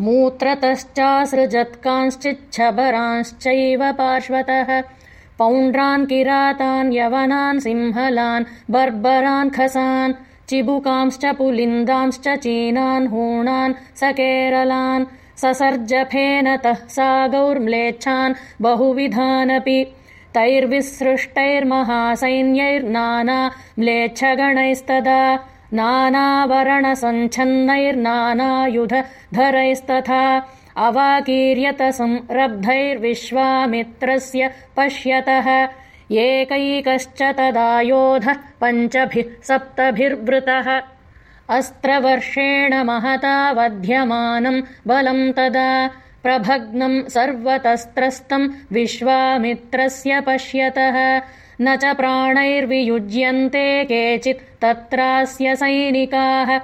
मूत्रतश्चासृजत्कांश्चिच्छबरांश्चैव पार्श्वतः। पौण्ड्रान् किरातान् यवनान् सिंहलान् बर्बरान् खसान् चिबुकांश्च पुलिन्दांश्च चीनान् हूणान् सकेरलान् ससर्जफेनतः सागौर्म्लेच्छान् बहुविधानपि। तैर्विसृष्टैर्महासैन्यैर्नाना म्लेच्छगणैस्तदा नानावरणसञ्छन्नैर्नानायुधरैस्तथा अवाकीर्यत संरब्धैर्विश्वामित्रस्य पश्यतः। एकैकश्च तदायोधः पञ्चभिः सप्तभिर्वृतः। अस्त्रवर्षेण महता वध्यमानम् बलम् तदा प्रभग्नम् सर्वतस्त्रस्तम् विश्वामित्रस्य पश्यतः न च प्राणैर्वियुज्यन्ते केचित् तत्रास्य सैनिकाः।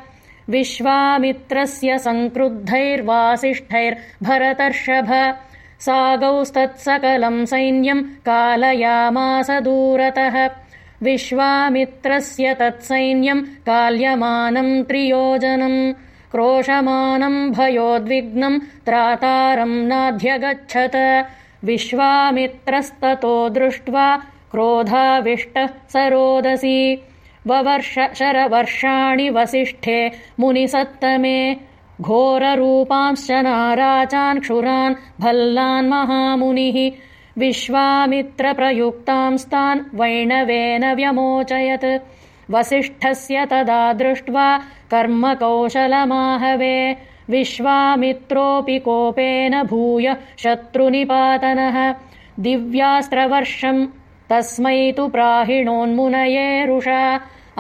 विश्वामित्रस्य सङ्क्रुद्धैर्वासिष्ठैर्भरतर्षभ सागौस्तत्सकलम् सैन्यम् कालयामास दूरतः। विश्वामित्रस्य तत्सैन्यम् काल्यमानम् त्रियोजनम् क्रोशमानम् भयोद्विग्नम् त्रातारम् नाध्यगच्छत। विश्वामित्रस्ततो दृष्ट्वा क्रोधाविष्टः सरोदसी। ववर्ष शरवर्षाणि वसिष्ठे मुनिसत्तमे। घोररूपांश्च नाराचान् क्षुरान् भल्लान् महामुनिः। विश्वामित्रप्रयुक्तांस्तान् वैणवेन व्यमोचयत्। वसिष्ठस्य तदा दृष्ट्वा कर्मकौशलमाहवे। विश्वामित्रोऽपि कोपेन भूय शत्रुनिपातनः। दिव्यास्त्रवर्षम् तस्मै तु प्राहिणोन्मुनये रुषा